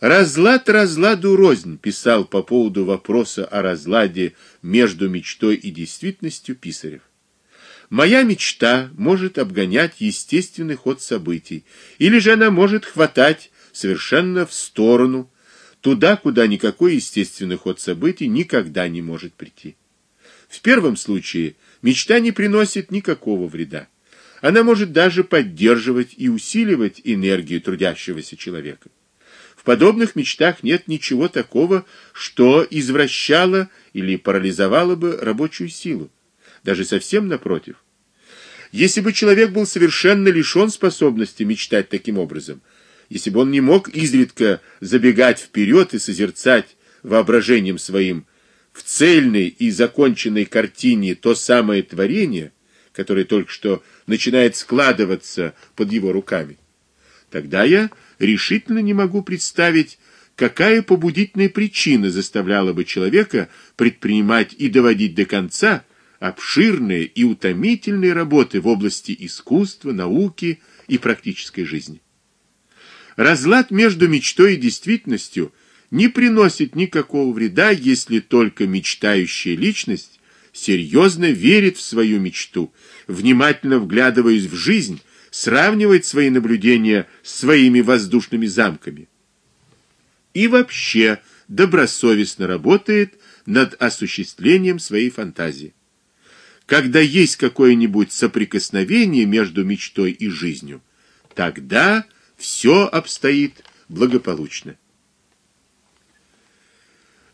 Разлад разладу рознь, писал по поводу вопроса о разладе между мечтой и действительностью Писарев. Моя мечта может обгонять естественный ход событий, или же она может хватать совершенно в сторону, туда, куда никакой естественный ход событий никогда не может прийти. В первом случае мечта не приносит никакого вреда. Она может даже поддерживать и усиливать энергию трудящегося человека. В подобных мечтах нет ничего такого, что извращало или парализовало бы рабочую силу. Даже совсем напротив. Если бы человек был совершенно лишен способности мечтать таким образом, если бы он не мог изредка забегать вперед и созерцать воображением своим в цельной и законченной картине то самое творение, которое только что начинает складываться под его руками, тогда я решительно не могу представить, какая побудительная причина заставляла бы человека предпринимать и доводить до конца обширные и утомительные работы в области искусства, науки и практической жизни. Разлад между мечтой и действительностью не приносит никакого вреда, если только мечтающая личность серьезно верит в свою мечту, внимательно вглядываясь в жизнь, сравнивает свои наблюдения с своими воздушными замками. И вообще добросовестно работает над осуществлением своей фантазии. Когда есть какое-нибудь соприкосновение между мечтой и жизнью, тогда все обстоит благополучно.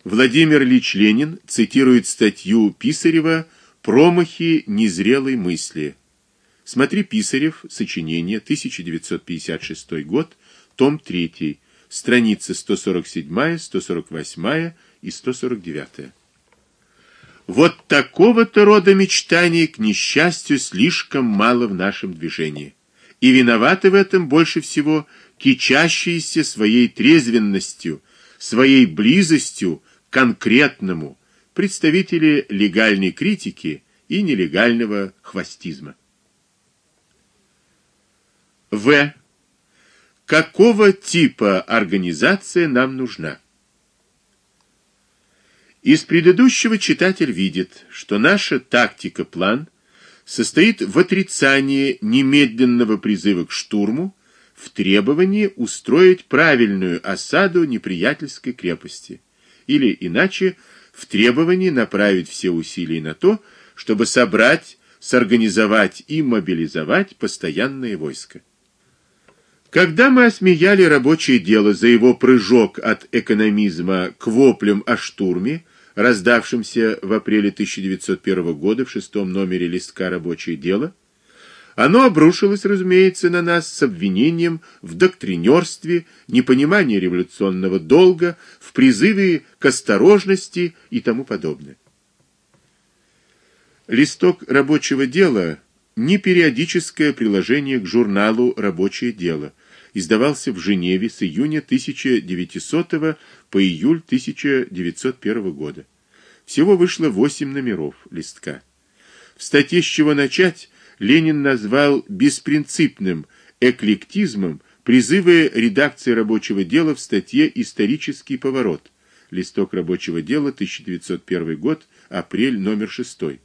Владимир Ильич Ленин цитирует статью Писарева Промахи незрелой мысли. Смотри Писарев, сочинение, 1956 год, том 3, страницы 147, 148 и 149. Вот такого-то рода мечтаний, к несчастью, слишком мало в нашем движении. И виноваты в этом больше всего кичащиеся своей трезвенностью, своей близостью к конкретному представители легальной критики и нелегального хвастизма. В. Какого типа организация нам нужна? Из предыдущего читатель видит, что наша тактика-план состоит в отрицании немедленного призыва к штурму, в требовании устроить правильную осаду неприятельской крепости, или иначе в требовании направить все усилия на то, чтобы собрать, сорганизовать и мобилизовать постоянное войско. Когда мы осмеяли рабочее дело за его прыжок от экономизма к воплям о штурме, раздавшимся в апреле 1901 года в шестом номере листка Рабочее дело, оно обрушилось, разумеется, на нас с обвинением в доктринерстве, непонимании революционного долга, в призыве к осторожности и тому подобное. Листок Рабочего дела не периодическое приложение к журналу Рабочее дело. Издавался в Женеве с июня 1900 по июль 1901 года. Всего вышло восемь номеров листка. В статье «С чего начать» Ленин назвал беспринципным эклектизмом призывы редакции Рабочего дела в статье Исторический поворот. Листок Рабочего дела, 1901 год, апрель, номер 6.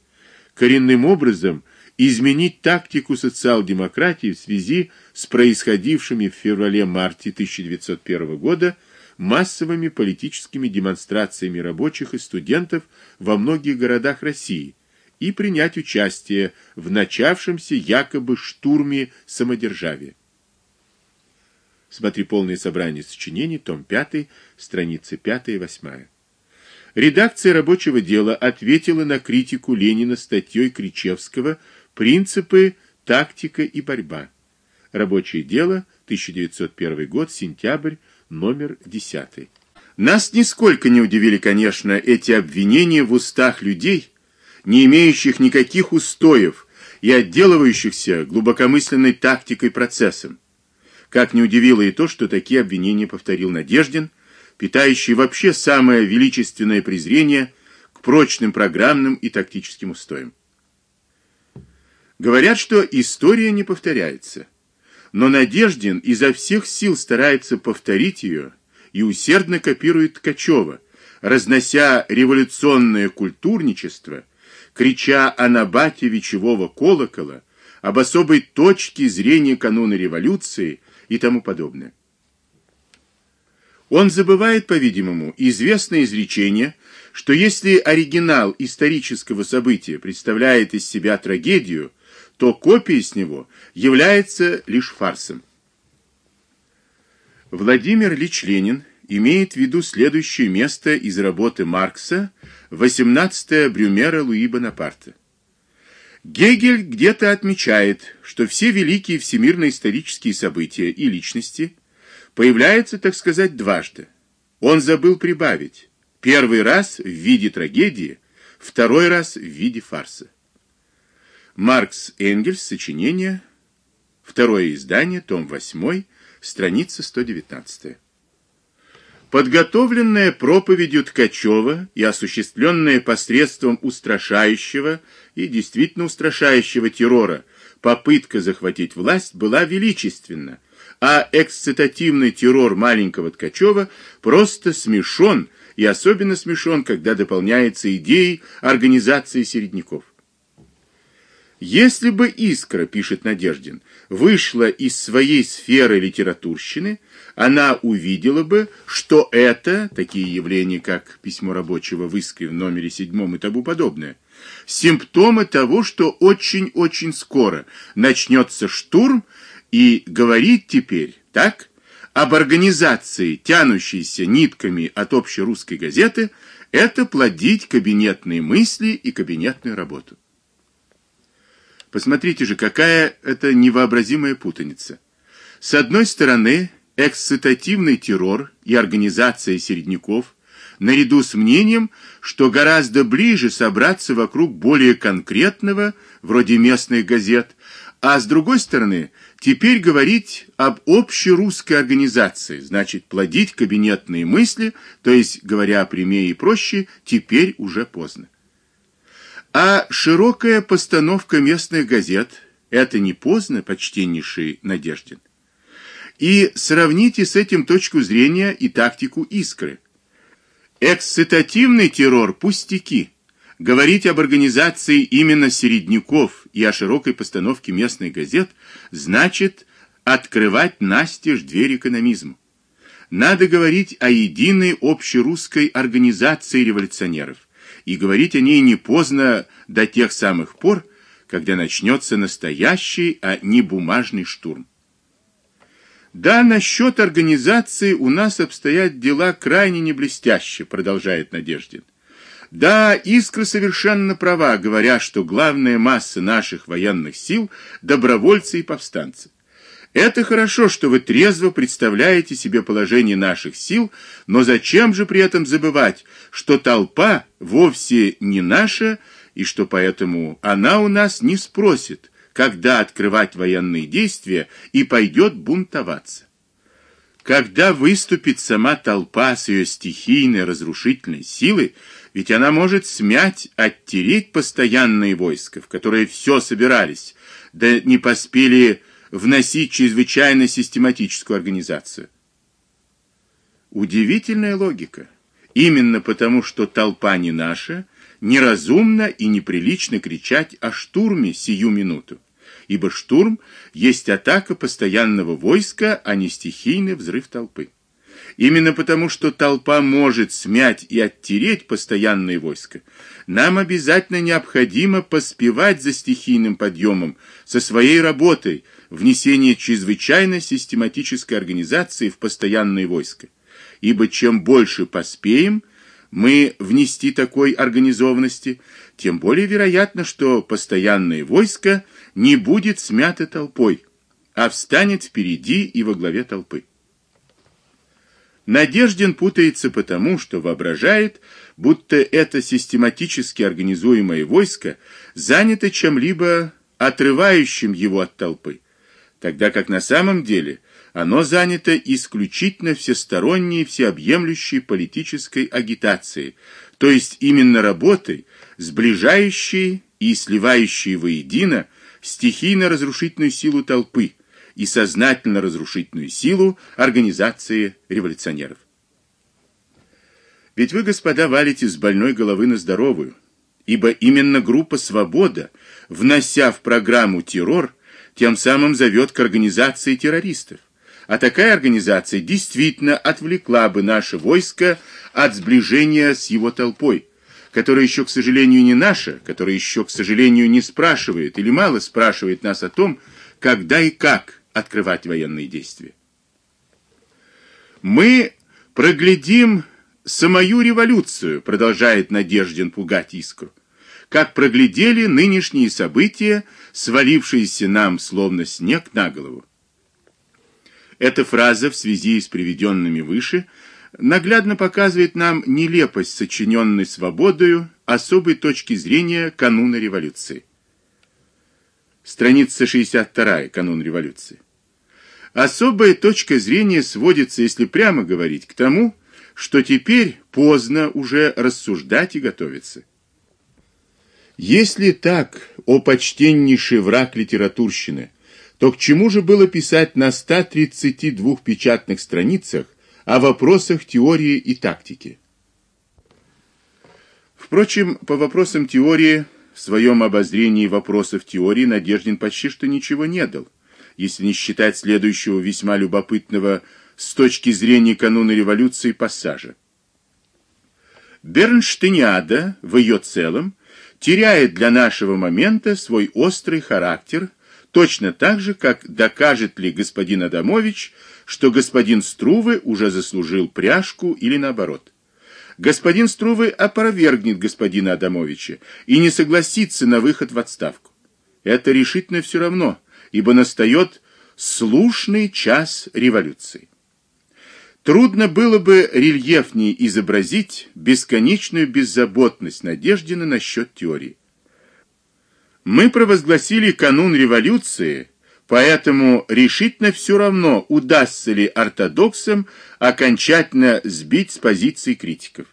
Коренным образом изменить тактику социал-демократии в связи с происходившими в феврале-марте 1901 года массовыми политическими демонстрациями рабочих и студентов во многих городах России и принять участие в начавшемся якобы штурме самодержавия. Смотри полное собрание сочинений, том 5, страницы 5 и 8. Редакция рабочего дела ответила на критику Ленина статьей Кричевского Принципы, тактика и борьба. Рабочее дело, 1901 год, сентябрь, номер 10. Нас нисколько не удивили, конечно, эти обвинения в устах людей, не имеющих никаких устоев и отделывающихся глубокомысленной тактикой процессом. Как не удивило и то, что такие обвинения повторил Надеждин, питающий вообще самое величественное презрение к прочным программным и тактическим устоям. Говорят, что история не повторяется. Но Надеждин изо всех сил старается повторить ее и усердно копирует Ткачева, разнося революционное культурничество, крича о набате вечевого колокола, об особой точке зрения кануна революции и тому подобное. Он забывает, по-видимому, известное изречение, что если оригинал исторического события представляет из себя трагедию, то копия с него является лишь фарсом. Владимир Ильич Ленин имеет в виду следующее место из работы Маркса «18 Брюмера Луи Бонапарта». Гегель где-то отмечает, что все великие всемирно-исторические события и личности появляются, так сказать, дважды. Он забыл прибавить. Первый раз в виде трагедии, второй раз в виде фарса. Маркс Энгельс, сочинение, второе издание, том 8, страница 119. Подготовленная проповедью Ткачева и осуществленная посредством устрашающего и действительно устрашающего террора попытка захватить власть была величественна, а эксцитативный террор маленького Ткачева просто смешон, и особенно смешон, когда дополняется идеей организации середняков. Если бы Искра, пишет Надеждин, вышла из своей сферы литературщины, она увидела бы, что это, такие явления, как письмо рабочего в Искре в номере седьмом и тому подобное, симптомы того, что очень-очень скоро начнется штурм, и говорит теперь, так, об организации, тянущейся нитками от общерусской газеты, это плодить кабинетные мысли и кабинетную работу. Посмотрите же, какая это невообразимая путаница. С одной стороны, эксцитативный террор и организация середняков, наряду с мнением, что гораздо ближе собраться вокруг более конкретного, вроде местных газет, а с другой стороны, теперь говорить об общерусской организации, значит, плодить кабинетные мысли, то есть, говоря прямее и проще, теперь уже поздно. А широкая постановка местных газет это не поздно, почтеннейший Надеждин. И сравните с этим точку зрения и тактику Искры. Эксцитативный террор пустяки. Говорить об организации именно середняков и о широкой постановке местных газет значит открывать настежь дверь экономизму. Надо говорить о единой общерусской организации революционеров и говорить о ней не поздно до тех самых пор, когда начнется настоящий, а не бумажный штурм. Да, насчет организации у нас обстоят дела крайне не блестяще, продолжает Надеждин. Да, Искра совершенно права, говоря, что главная масса наших военных сил добровольцы и повстанцы. Это хорошо, что вы трезво представляете себе положение наших сил, но зачем же при этом забывать, что толпа вовсе не наша, и что поэтому она у нас не спросит, когда открывать военные действия и пойдет бунтоваться. Когда выступит сама толпа с ее стихийной разрушительной силой, ведь она может смять, оттереть постоянные войска, в которые все собирались, да не поспели вносить чрезвычайно систематическую организацию. Удивительная логика. Именно потому, что толпа не наша, неразумно и неприлично кричать о штурме сию минуту, ибо штурм есть атака постоянного войска, а не стихийный взрыв толпы. Именно потому, что толпа может смять и оттереть постоянные войска, нам обязательно необходимо поспевать за стихийным подъемом со своей работой, внесение чрезвычайно систематической организации в постоянные войска. Ибо чем больше поспеем мы внести такой организованности, тем более вероятно, что постоянное войско не будет смято толпой, а встанет впереди и во главе толпы. Надеждин путается потому, что воображает, будто это систематически организуемое войско занято чем-либо отрывающим его от толпы тогда как на самом деле оно занято исключительно всесторонней, всеобъемлющей политической агитацией, то есть именно работой, сближающей и сливающей воедино стихийно-разрушительную силу толпы и сознательно разрушительную силу организации революционеров. Ведь вы, господа, валите с больной головы на здоровую, ибо именно группа Свобода, внося в программу террор, тем самым зовет к организации террористов. А такая организация действительно отвлекла бы наше войско от сближения с его толпой, которая еще, к сожалению, не наша, которая еще, к сожалению, не спрашивает или мало спрашивает нас о том, когда и как открывать военные действия. Мы проглядим самую революцию, продолжает Надеждин пугать Искру. Как проглядели нынешние события, свалившиеся нам словно снег на голову. Эта фраза в связи с приведенными выше наглядно показывает нам нелепость сочиненной свободою особой точки зрения кануна революции. Страница 62, канун революции. Особая точка зрения сводится, если прямо говорить, к тому, что теперь поздно уже рассуждать и готовиться. Если так, о почтеннейший враг литературщины, то к чему же было писать на 132 печатных страницах о вопросах теории и тактики? Впрочем, по вопросам теории в своем обозрении вопросов теории Надеждин почти что ничего не дал, если не считать следующего весьма любопытного с точки зрения кануна революции пассажа. Бернштейниада в ее целом теряет для нашего момента свой острый характер, точно так же, как докажет ли господин Адамович, что господин Струве уже заслужил пряжку или наоборот. Господин Струве опровергнет господина Адамовича и не согласится на выход в отставку. Это решительно все равно, ибо настает слушный час революции. Трудно было бы рельефнее изобразить бесконечную беззаботность Надеждина насчет теории. Мы провозгласили канун революции, поэтому решительно все равно, удастся ли ортодоксам окончательно сбить с позиций критиков.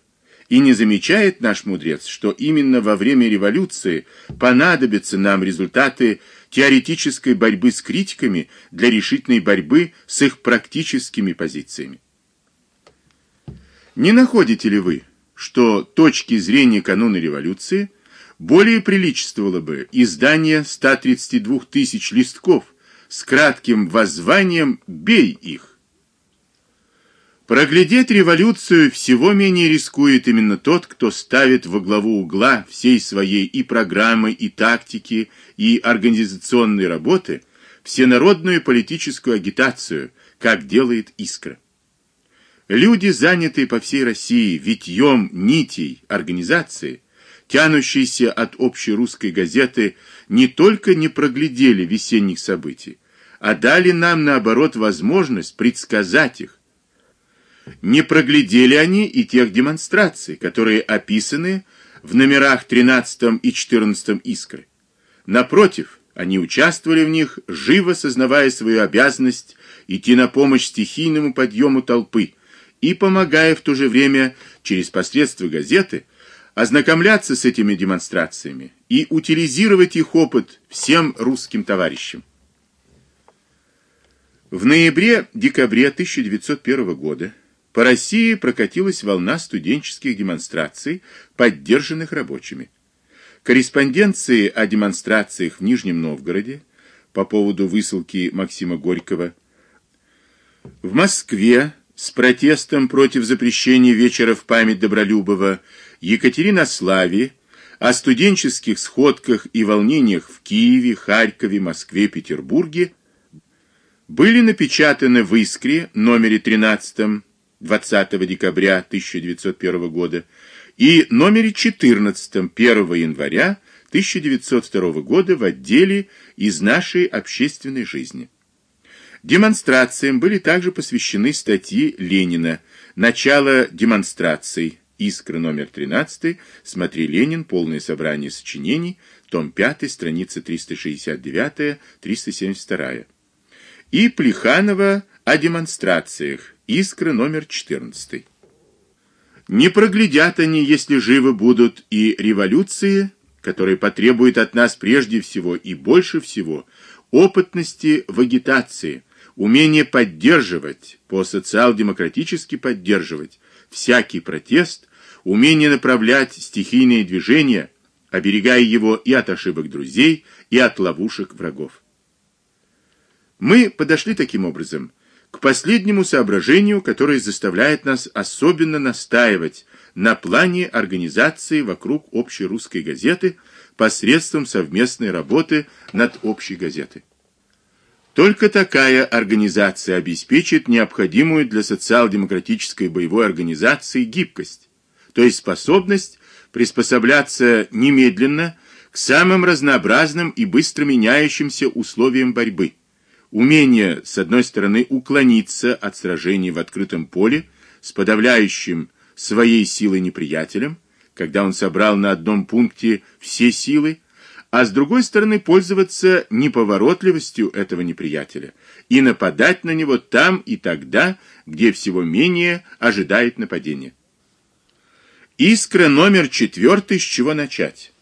И не замечает наш мудрец, что именно во время революции понадобятся нам результаты теоретической борьбы с критиками для решительной борьбы с их практическими позициями. Не находите ли вы, что точки зрения кануна революции более приличествовало бы издание 132 тысяч листков с кратким воззванием «Бей их». Проглядеть революцию всего менее рискует именно тот, кто ставит во главу угла всей своей и программы, и тактики, и организационной работы всенародную политическую агитацию, как делает Искра. Люди, занятые по всей России витьем нитей организации, тянущиеся от общей русской газеты, не только не проглядели весенних событий, а дали нам наоборот возможность предсказать их. Не проглядели они и тех демонстраций, которые описаны в номерах 13 и 14 Искры. Напротив, они участвовали в них, живо сознавая свою обязанность идти на помощь стихийному подъему толпы и помогая в то же время через посредство газеты ознакомляться с этими демонстрациями и утилизировать их опыт всем русским товарищам. В ноябре-декабре 1901 года по России прокатилась волна студенческих демонстраций, поддержанных рабочими. Корреспонденции о демонстрациях в Нижнем Новгороде по поводу высылки Максима Горького в Москве с протестом против запрещения вечера в память Добролюбова, Екатеринославе, о студенческих сходках и волнениях в Киеве, Харькове, Москве, Петербурге были напечатаны в Искре номере 13 20 декабря 1901 года и номере 14 1 января 1902 года в отделе из нашей общественной жизни. Демонстрациям были также посвящены статьи Ленина «Начало демонстраций», Искра номер 13, смотри Ленин, полное собрание сочинений, том 5, страница 369-372. И Плеханова о демонстрациях, Искра номер 14. Не проглядят они, если живы будут, и революции, которые потребуют от нас прежде всего и больше всего опытности в агитации – умение поддерживать, по-социал-демократически поддерживать всякий протест, умение направлять стихийные движения, оберегая его и от ошибок друзей, и от ловушек врагов. Мы подошли таким образом к последнему соображению, которое заставляет нас особенно настаивать на плане организации вокруг общей русской газеты посредством совместной работы над общей газетой. Только такая организация обеспечит необходимую для социал-демократической боевой организации гибкость, то есть способность приспосабляться немедленно к самым разнообразным и быстро меняющимся условиям борьбы. Умение, с одной стороны, уклониться от сражений в открытом поле с подавляющим своей силой неприятелем, когда он собрал на одном пункте все силы, а с другой стороны пользоваться неповоротливостью этого неприятеля и нападать на него там и тогда, где всего менее ожидает нападения. Искра номер четвертый, с чего начать?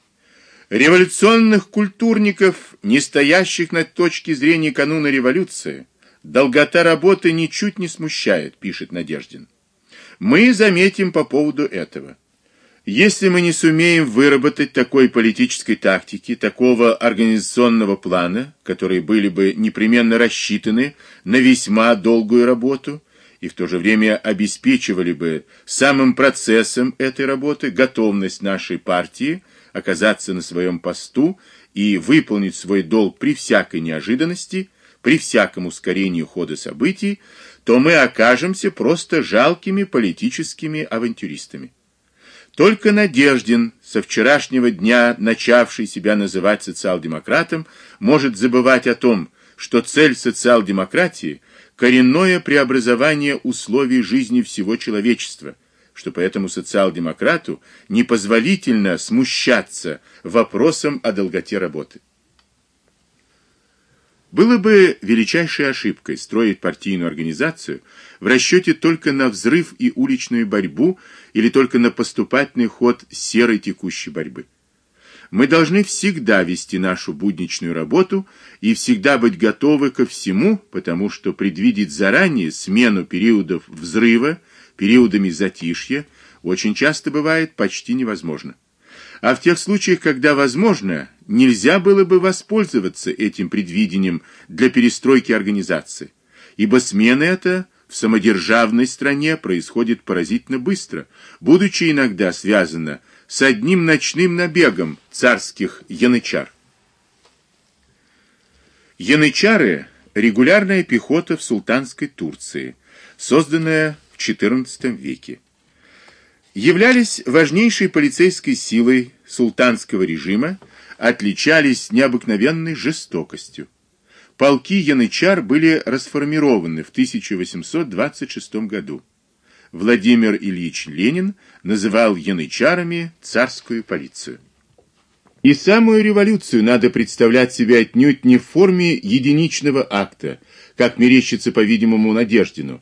Революционных культурников, не стоящих на точке зрения кануна революции, долгота работы ничуть не смущает, пишет Надеждин. Мы заметим по поводу этого. Если мы не сумеем выработать такой политической тактики, такого организационного плана, которые были бы непременно рассчитаны на весьма долгую работу, и в то же время обеспечивали бы самым процессом этой работы готовность нашей партии оказаться на своем посту и выполнить свой долг при всякой неожиданности, при всяком ускорении хода событий, то мы окажемся просто жалкими политическими авантюристами. Только Надеждин, со вчерашнего дня начавший себя называть социал-демократом, может забывать о том, что цель социал-демократии коренное преобразование условий жизни всего человечества, что поэтому социал-демократу непозволительно смущаться вопросом о долготе работы. Было бы величайшей ошибкой строить партийную организацию в расчете только на взрыв и уличную борьбу или только на поступательный ход серой текущей борьбы. Мы должны всегда вести нашу будничную работу и всегда быть готовы ко всему, потому что предвидеть заранее смену периодов взрыва периодами затишья очень часто бывает почти невозможно. А в тех случаях, когда возможно, нельзя было бы воспользоваться этим предвидением для перестройки организации, ибо смена эта в самодержавной стране происходит поразительно быстро, будучи иногда связана с одним ночным набегом царских янычар. Янычары регулярная пехота в султанской Турции, созданная в XIV веке. Являлись важнейшей полицейской силой султанского режима, отличались необыкновенной жестокостью. Полки янычар были расформированы в 1826 году. Владимир Ильич Ленин называл янычарами царскую полицию. И самую революцию надо представлять себе отнюдь не в форме единичного акта, как мерещится, по-видимому, Надеждину,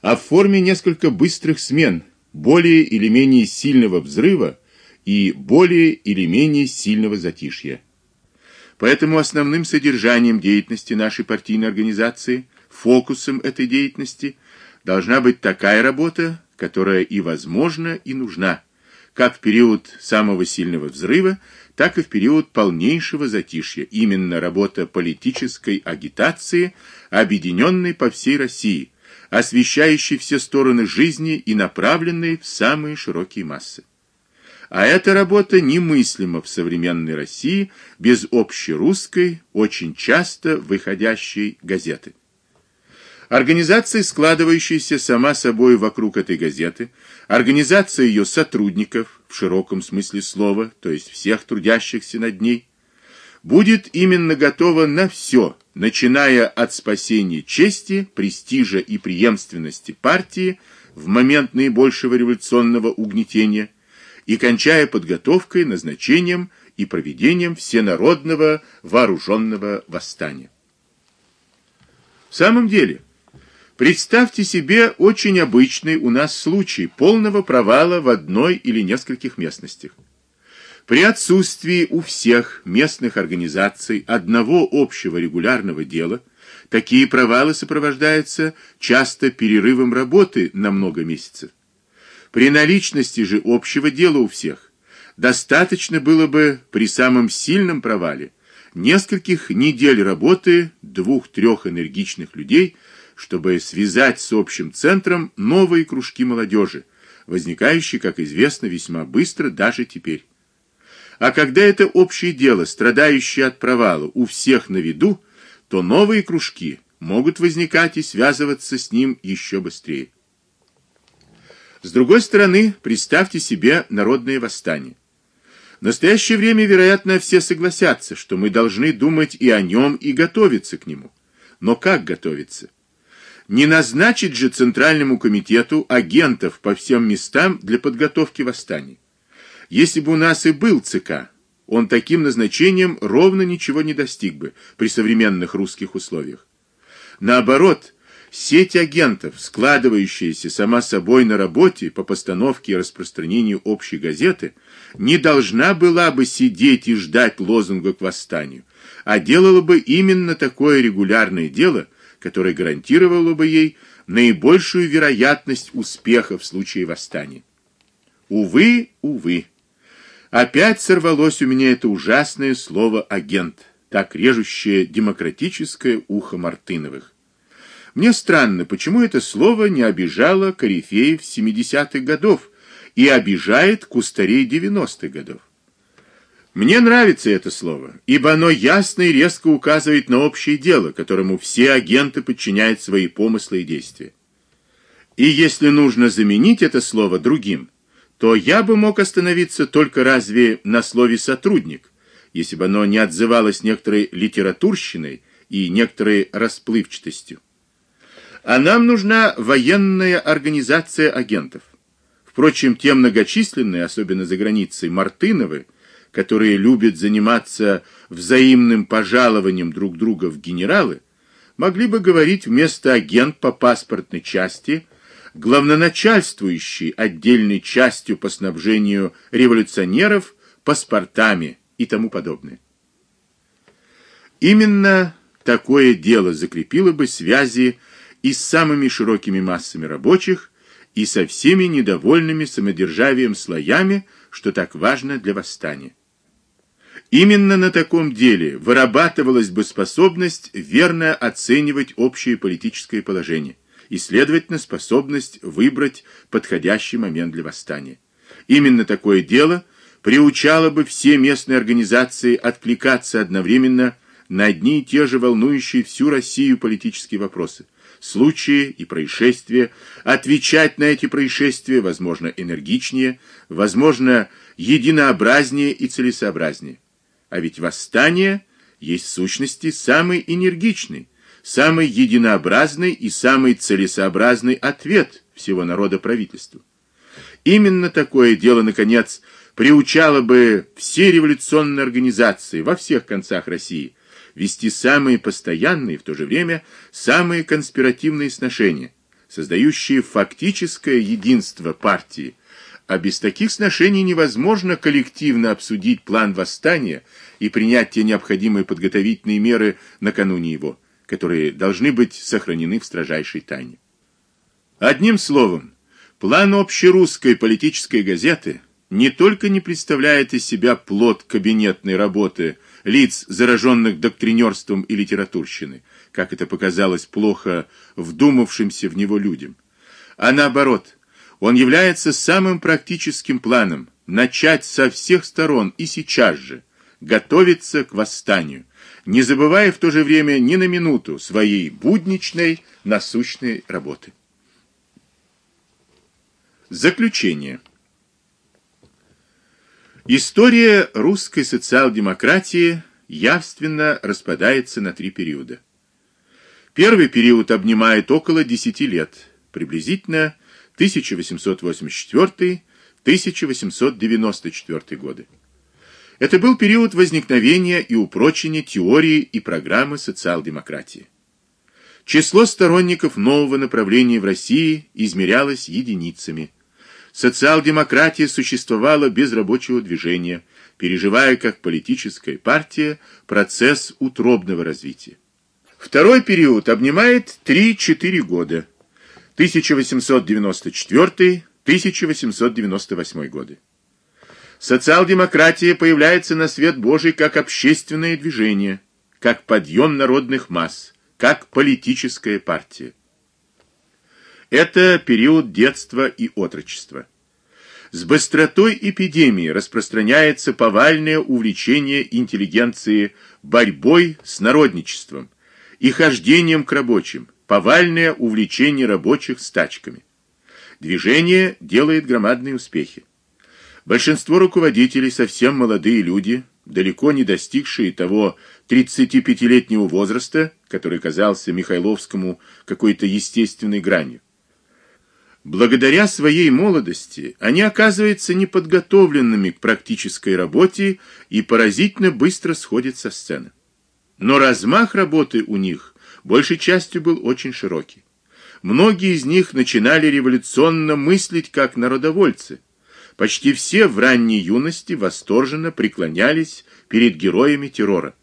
а в форме несколько быстрых смен, более или менее сильного взрыва и более или менее сильного затишья. Поэтому основным содержанием деятельности нашей партийной организации, фокусом этой деятельности должна быть такая работа, которая и возможна, и нужна, как в период самого сильного взрыва, так и в период полнейшего затишья, именно работа политической агитации, объединенной по всей России, освещающей все стороны жизни и направленной в самые широкие массы. А эта работа немыслима в современной России без общерусской, очень часто выходящей газеты. Организация, складывающаяся сама собой вокруг этой газеты, организация ее сотрудников в широком смысле слова, то есть всех трудящихся над ней, будет именно готова на все, начиная от спасения чести, престижа и преемственности партии в момент наибольшего революционного угнетения и кончая подготовкой, назначением и проведением всенародного вооруженного восстания. В самом деле, представьте себе очень обычный у нас случай полного провала в одной или нескольких местностях. При отсутствии у всех местных организаций одного общего регулярного дела, Такие провалы сопровождаются часто перерывом работы на много месяцев. При наличности же общего дела у всех достаточно было бы при самом сильном провале нескольких недель работы двух-трех энергичных людей, чтобы связать с общим центром новые кружки молодежи, возникающие, как известно, весьма быстро даже теперь. А когда это общее дело, страдающее от провала, у всех на виду, то новые кружки могут возникать и связываться с ним еще быстрее. С другой стороны, представьте себе народное восстание. В настоящее время, вероятно, все согласятся, что мы должны думать и о нем, и готовиться к нему. Но как готовиться? Не назначить же Центральному комитету агентов по всем местам для подготовки восстания. Если бы у нас и был ЦК, он таким назначением ровно ничего не достиг бы при современных русских условиях. Наоборот, Сеть агентов, складывающаяся сама собой на работе по постановке и распространению общей газеты, не должна была бы сидеть и ждать лозунга к восстанию, а делала бы именно такое регулярное дело, которое гарантировало бы ей наибольшую вероятность успеха в случае восстания. Увы, увы. Опять сорвалось у меня это ужасное слово агент, так режущее демократическое ухо Мартыновых. Мне странно, почему это слово не обижало корифеев 70-х годов и обижает кустарей 90-х годов. Мне нравится это слово, ибо оно ясно и резко указывает на общее дело, которому все агенты подчиняют свои помыслы и действия. И если нужно заменить это слово другим, то я бы мог остановиться только разве на слове сотрудник, если бы оно не отзывалось некоторой литературщиной и некоторой расплывчатостью. А нам нужна военная организация агентов. Впрочем, те многочисленные, особенно за границей, Мартыновы, которые любят заниматься взаимным пожалованием друг друга в генералы, могли бы говорить вместо агент по паспортной части главноначальствующий отдельной частью по снабжению революционеров паспортами и тому подобное. Именно такое дело закрепило бы связи и с самыми широкими массами рабочих, и со всеми недовольными самодержавием слоями, что так важно для восстания. Именно на таком деле вырабатывалась бы способность верно оценивать общее политическое положение и, следовательно, способность выбрать подходящий момент для восстания. Именно такое дело приучало бы все местные организации откликаться одновременно на одни и те же волнующие всю Россию политические вопросы – случаи и происшествия, отвечать на эти происшествия, возможно, энергичнее, возможно, единообразнее и целесообразнее. А ведь восстание есть в сущности самый энергичный, самый единообразный и самый целесообразный ответ всего народа правительству. Именно такое дело, наконец, приучало бы все революционные организации во всех концах России вести самые постоянные в то же время самые конспиративные сношения, создающие фактическое единство партии. А без таких сношений невозможно коллективно обсудить план восстания и принять те необходимые подготовительные меры накануне его, которые должны быть сохранены в строжайшей тайне. Одним словом, план общерусской политической газеты не только не представляет из себя плод кабинетной работы лиц, зараженных доктринерством и литературщиной, как это показалось плохо вдумавшимся в него людям, а наоборот, он является самым практическим планом начать со всех сторон и сейчас же готовиться к восстанию, не забывая в то же время ни на минуту своей будничной насущной работы. Заключение. История русской социал-демократии явственно распадается на три периода. Первый период обнимает около 10 лет, приблизительно 1884-1894 годы. Это был период возникновения и упрочения теории и программы социал-демократии. Число сторонников нового направления в России измерялось единицами – Социал-демократия существовала без рабочего движения, переживая как политическая партия процесс утробного развития. Второй период обнимает 3-4 года. 1894-1898 годы. Социал-демократия появляется на свет Божий как общественное движение, как подъем народных масс, как политическая партия. Это период детства и отрочества. С быстротой эпидемии распространяется повальное увлечение интеллигенции борьбой с народничеством и хождением к рабочим, повальное увлечение рабочих стачками. Движение делает громадные успехи. Большинство руководителей совсем молодые люди, далеко не достигшие того 35-летнего возраста, который казался Михайловскому какой-то естественной гранью. Благодаря своей молодости они оказываются неподготовленными к практической работе и поразительно быстро сходят со сцены. Но размах работы у них большей частью был очень широкий. Многие из них начинали революционно мыслить как народовольцы. Почти все в ранней юности восторженно преклонялись перед героями террора.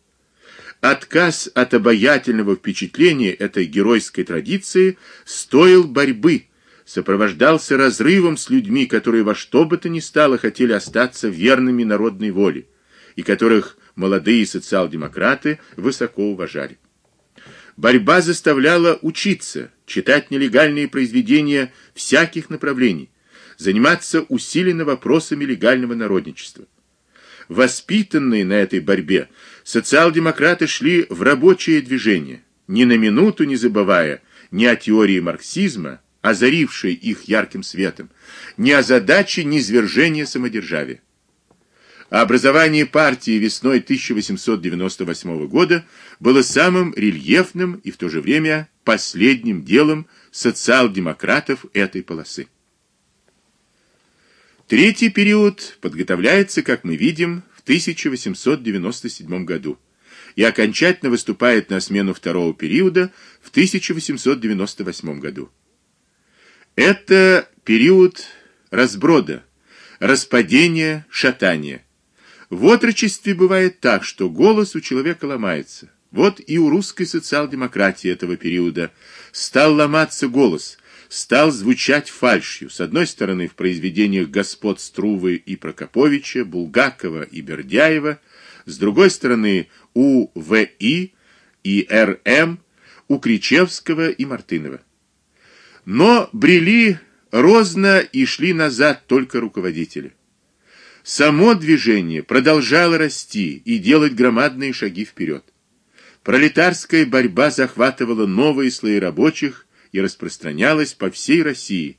Отказ от обаятельного впечатления этой геройской традиции стоил борьбы, сопровождался разрывом с людьми, которые во что бы то ни стало хотели остаться верными народной воле и которых молодые социал-демократы высоко уважали. Борьба заставляла учиться, читать нелегальные произведения всяких направлений, заниматься усиленно вопросами легального народничества. Воспитанные на этой борьбе, социал-демократы шли в рабочее движение, ни на минуту не забывая ни о теории марксизма, озарившей их ярким светом, ни о задаче низвержения самодержавия. А образование партии весной 1898 года было самым рельефным и в то же время последним делом социал-демократов этой полосы. Третий период подготовляется, как мы видим, в 1897 году и окончательно выступает на смену второго периода в 1898 году. Это период разброда, распадения, шатания. В отрочестве бывает так, что голос у человека ломается. Вот и у русской социал-демократии этого периода стал ломаться голос, стал звучать фальшью. С одной стороны, в произведениях господ Струвы и Прокоповича, Булгакова и Бердяева, с другой стороны, у В.И. и Р.М., у Кричевского и Мартынова. Но брели розно и шли назад только руководители. Само движение продолжало расти и делать громадные шаги вперед. Пролетарская борьба захватывала новые слои рабочих и распространялась по всей России,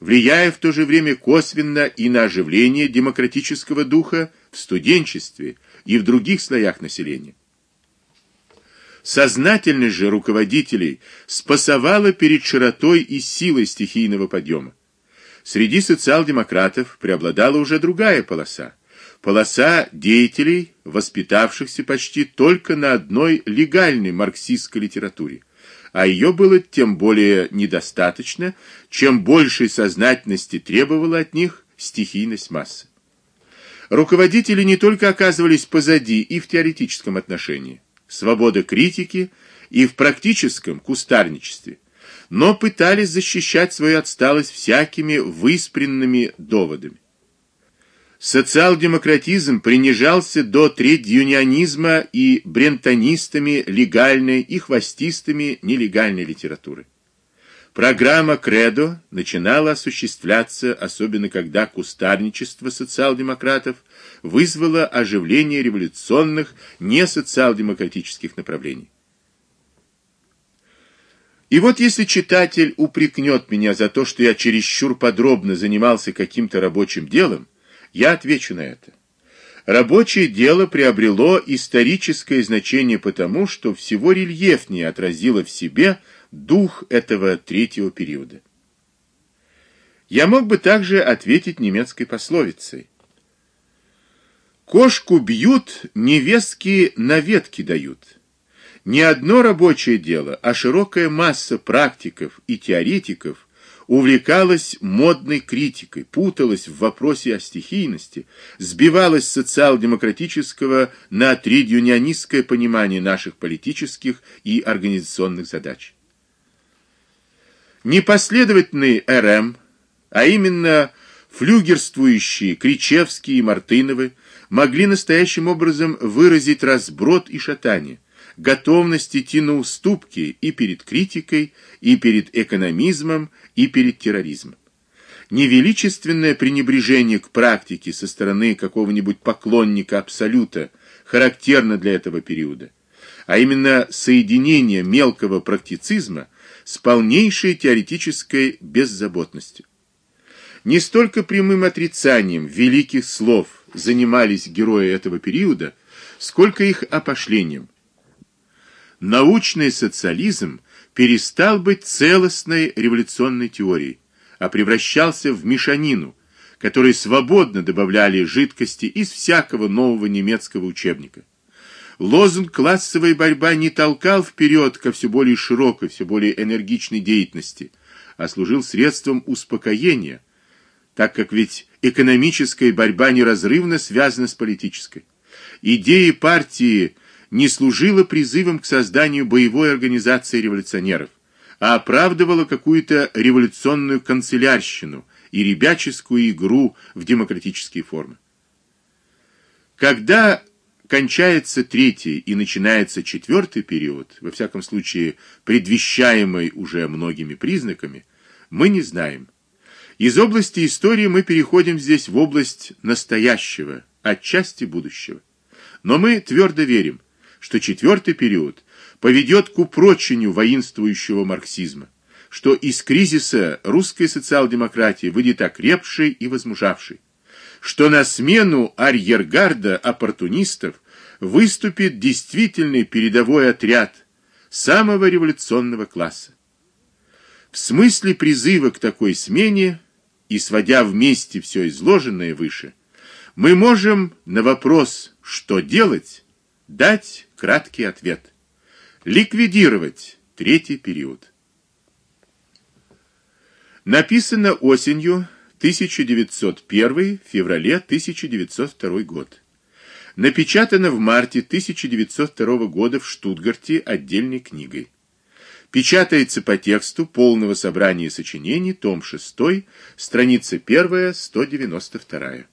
влияя в то же время косвенно и на оживление демократического духа в студенчестве и в других слоях населения. Сознательность же руководителей спасовала перед широтой и силой стихийного подъема. Среди социал-демократов преобладала уже другая полоса. Полоса деятелей, воспитавшихся почти только на одной легальной марксистской литературе. А ее было тем более недостаточно, чем большей сознательности требовала от них стихийность массы. Руководители не только оказывались позади и в теоретическом отношении, свобода критики и в практическом кустарничестве, но пытались защищать свою отсталость всякими выспренными доводами. Социал-демократизм принижался до тредюнионизма и брентонистами легальной и хвостистами нелегальной литературы. Программа Кредо начинала осуществляться, особенно когда кустарничество социал-демократов вызвало оживление революционных несоциал-демократических направлений. И вот если читатель упрекнет меня за то, что я чересчур подробно занимался каким-то рабочим делом, я отвечу на это. Рабочее дело приобрело историческое значение потому, что всего рельефнее отразило в себе дух этого третьего периода. Я мог бы также ответить немецкой пословицей. Кошку бьют, невестки на ветки дают. Не одно рабочее дело, а широкая масса практиков и теоретиков увлекалась модной критикой, путалась в вопросе о стихийности, сбивалась с социал-демократического на тридюнянистское понимание наших политических и организационных задач. Непоследовательный РМ, а именно флюгерствующие Кричевские и Мартыновы, могли настоящим образом выразить разброд и шатание, готовность идти на уступки и перед критикой, и перед экономизмом, и перед терроризмом. Невеличественное пренебрежение к практике со стороны какого-нибудь поклонника абсолюта характерно для этого периода, а именно соединение мелкого практицизма с полнейшей теоретической беззаботностью. Не столько прямым отрицанием великих слов занимались герои этого периода, сколько их опошлением. Научный социализм перестал быть целостной революционной теорией, а превращался в мешанину, которой свободно добавляли жидкости из всякого нового немецкого учебника. Лозунг классовая борьба не толкал вперед ко все более широкой, все более энергичной деятельности, а служил средством успокоения, так как ведь экономическая борьба неразрывно связана с политической. Идея партии не служила призывом к созданию боевой организации революционеров, а оправдывала какую-то революционную канцелярщину и ребяческую игру в демократические формы. Когда кончается третий и начинается четвертый период, во всяком случае предвещаемый уже многими признаками, мы не знаем. Из области истории мы переходим здесь в область настоящего, отчасти будущего. Но мы твердо верим, что четвертый период поведет к упрочению воинствующего марксизма, что из кризиса русской социал-демократии выйдет окрепшей и возмужавшей, что на смену арьергарда оппортунистов выступит действительный передовой отряд самого революционного класса. В смысле призыва к такой смене и сводя вместе все изложенное выше, мы можем на вопрос «что делать?» Дать краткий ответ. Ликвидировать третий период. Написано осенью 1901, феврале 1902 год. Напечатано в марте 1902 года в Штутгарте отдельной книгой. Печатается по тексту полного собрания сочинений, том 6, страница 1, 192.